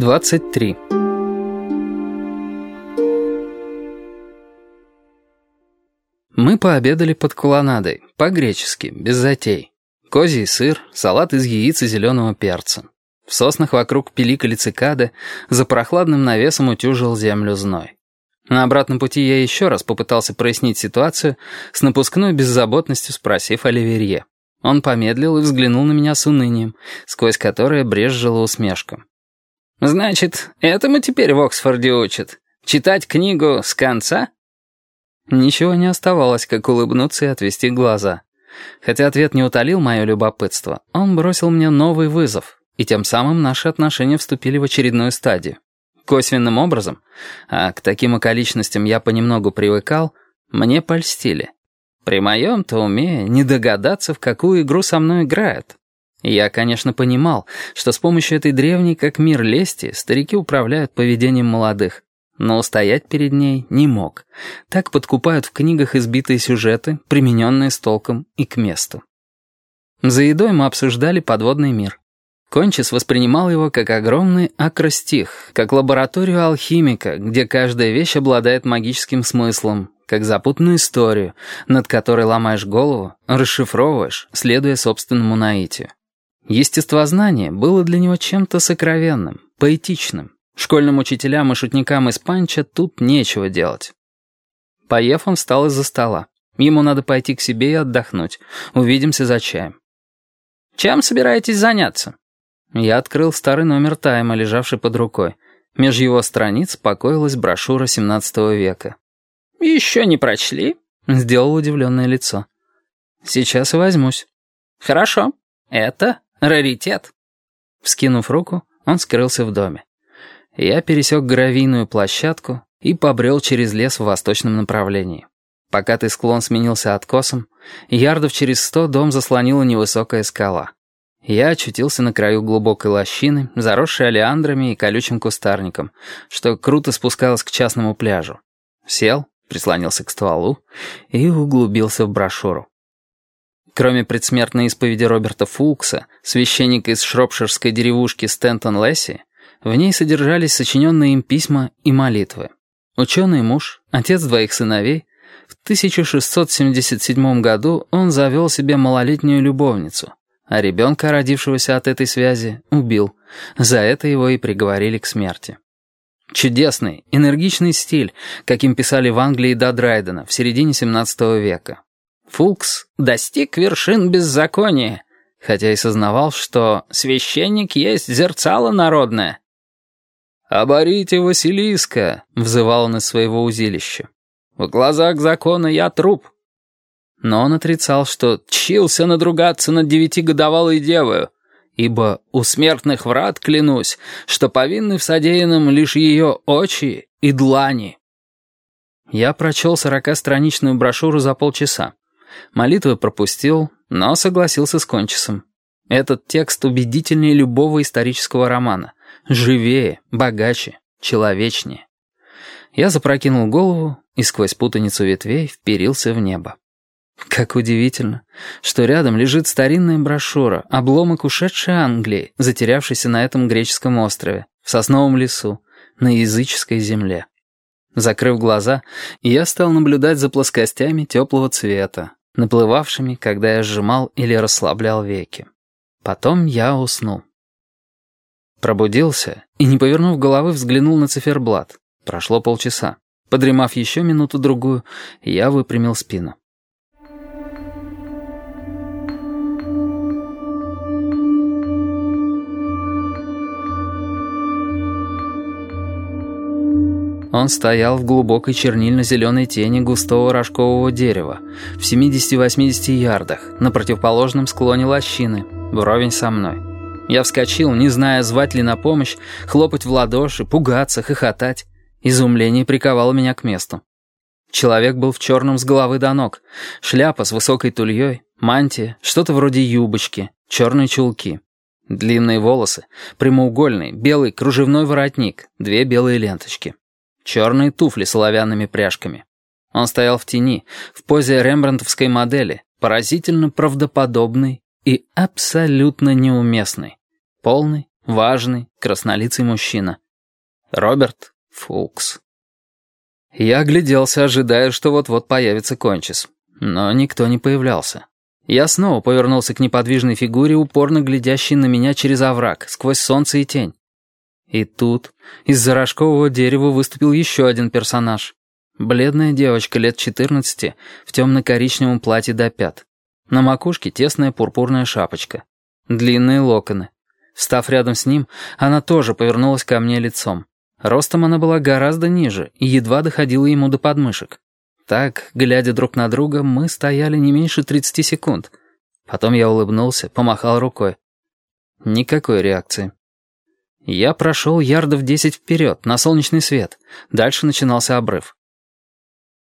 23. Мы пообедали под колоннадой, по-гречески, без затей. Козий сыр, салат из яиц и зеленого перца. В соснах вокруг пиликали цикады, за прохладным навесом утюжил землю зной. На обратном пути я еще раз попытался прояснить ситуацию, с напускной беззаботностью спросив Оливерье. Он помедлил и взглянул на меня с унынием, сквозь которое брезжила усмешка. «Значит, этому теперь в Оксфорде учат? Читать книгу с конца?» Ничего не оставалось, как улыбнуться и отвести глаза. Хотя ответ не утолил мое любопытство, он бросил мне новый вызов, и тем самым наши отношения вступили в очередную стадию. Косвенным образом, а к таким околичностям я понемногу привыкал, мне польстили. При моем-то уме не догадаться, в какую игру со мной играют. Я, конечно, понимал, что с помощью этой древней, как мир лести, старики управляют поведением молодых. Но устоять перед ней не мог. Так подкупают в книгах избитые сюжеты, примененные с толком и к месту. За едой мы обсуждали подводный мир. Кончис воспринимал его как огромный акростих, как лабораторию алхимика, где каждая вещь обладает магическим смыслом, как запутанную историю, над которой ломаешь голову, расшифровываешь, следуя собственному наитию. Естествознание было для него чем-то сокровенным, поэтичным. Школьным учителям и шутникам из панча тут нечего делать. Поев, он встал из-за стола. Ему надо пойти к себе и отдохнуть. Увидимся за чаем. «Чем собираетесь заняться?» Я открыл старый номер «Тайма», лежавший под рукой. Меж его страниц покоилась брошюра XVII века. «Еще не прочли?» — сделал удивленное лицо. «Сейчас возьмусь». «Хорошо. Это раритет». Вскинув руку, он скрылся в доме. Я пересек гравийную площадку и побрел через лес в восточном направлении. Покатый склон сменился откосом, ярдов через сто дом заслонила невысокая скала. Я очутился на краю глубокой лощины, заросшей олеандрами и колючим кустарником, что круто спускалось к частному пляжу. Сел, прислонился к стволу и углубился в брошюру. Кроме предсмертной исповеди Роберта Фулкса, священника из шропширской деревушки Стентон-Лесси, в ней содержались сочиненные им письма и молитвы. Ученый муж, отец двоих сыновей, в 1677 году он завел себе малолетнюю любовницу — а ребенка, родившегося от этой связи, убил. За это его и приговорили к смерти. Чудесный, энергичный стиль, каким писали в Англии до Драйдена в середине 17 века. Фулкс достиг вершин беззакония, хотя и сознавал, что священник есть зерцало народное. «Оборите Василиска!» — взывал он из своего узилища. «В глазах закона я труп, но он отрицал, что чился надругаться над девятигодовалой девою, ибо у смертных врат клянусь, что повинны в содеянном лишь ее очи и длани. Я прочел сорокастраничную брошюру за полчаса. Молитвы пропустил, но согласился с Кончисом. Этот текст убедительнее любого исторического романа. Живее, богаче, человечнее. Я запрокинул голову и сквозь путаницу ветвей вперился в небо. Как удивительно, что рядом лежит старинная брошюра, обломок ушедшей Англии, затерявшейся на этом греческом острове, в сосновом лесу, на языческой земле. Закрыв глаза, я стал наблюдать за плоскостями теплого цвета, наплывавшими, когда я сжимал или расслаблял веки. Потом я уснул. Пробудился и, не повернув головы, взглянул на циферблат. Прошло полчаса. Подремав еще минуту-другую, я выпрямил спину. Он стоял в глубокой чернильно-зеленой тени густого рожкового дерева, в 70-80 ярдах, на противоположном склоне лощины, вровень со мной. Я вскочил, не зная, звать ли на помощь, хлопать в ладоши, пугаться, хохотать. Изумление приковало меня к месту. Человек был в черном с головы до ног, шляпа с высокой тульей, мантия, что-то вроде юбочки, черные чулки. Длинные волосы, прямоугольный, белый кружевной воротник, две белые ленточки. Черные туфли с оловянными пряжками. Он стоял в тени, в позе рембрандтовской модели, поразительно правдоподобный и абсолютно неуместный. Полный, важный, краснолицый мужчина. Роберт Фулкс. Я огляделся, ожидая, что вот-вот появится кончис. Но никто не появлялся. Я снова повернулся к неподвижной фигуре, упорно глядящей на меня через овраг, сквозь солнце и тень. И тут из-за рожкового дерева выступил еще один персонаж. Бледная девочка лет 14 в темно-коричневом платье до пят. На макушке тесная пурпурная шапочка. Длинные локоны. Встав рядом с ним, она тоже повернулась ко мне лицом. Ростом она была гораздо ниже и едва доходила ему до подмышек. Так, глядя друг на друга, мы стояли не меньше 30 секунд. Потом я улыбнулся, помахал рукой. Никакой реакции. Я прошел ярдов 10 вперед, на солнечный свет. Дальше начинался обрыв.